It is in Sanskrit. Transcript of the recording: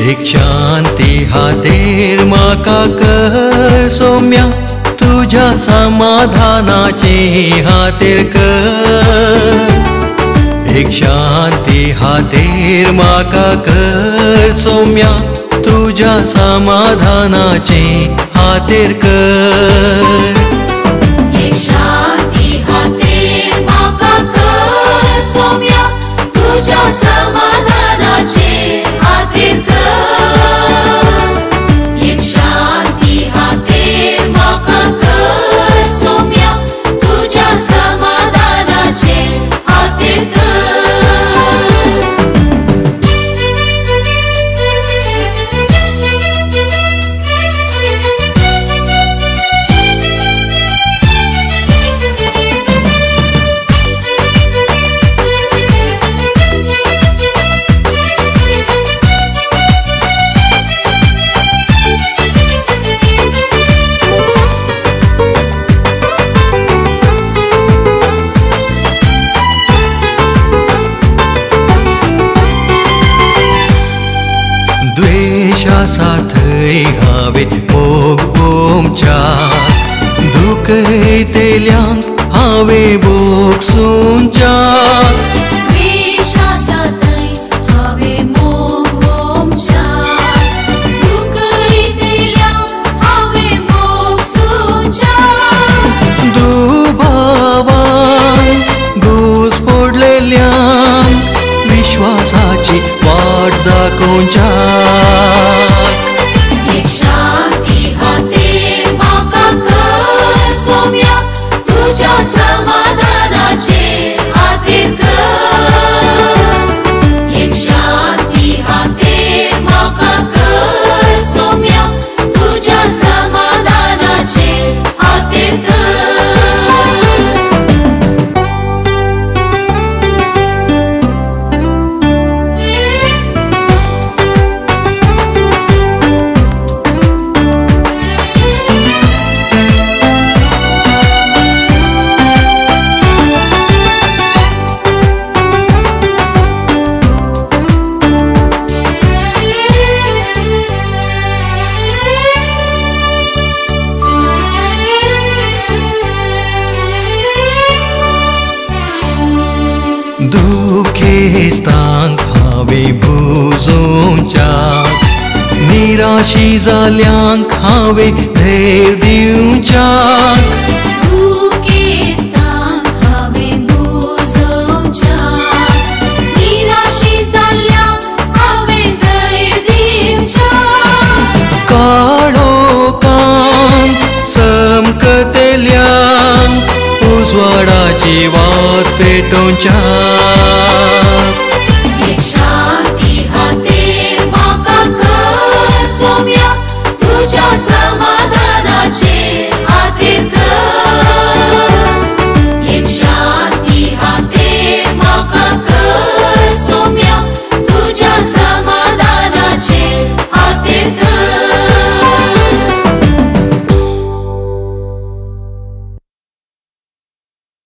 एक शांती हातेर म्हाका कर, सौम्या तुझ्या समाधानाचे हातेर कर। एक शांती हातेर म्हाका कर, सौम्या तुझ्या समाधानाचे हातेर कर। द्वेषा साथय हावे मोग ओमचार दुख तेल्यांक हावे द्वेषा सतय हावे सुचार दुभावान घुस पडलेल्यांक विश्वासाची वाट दाखोवच्याक दुखेस्तांक हावे भुजोवच्याक निराशी जाल्यांक हावे धैर्य दिवच्याक स्वराची वात पेटोवच्या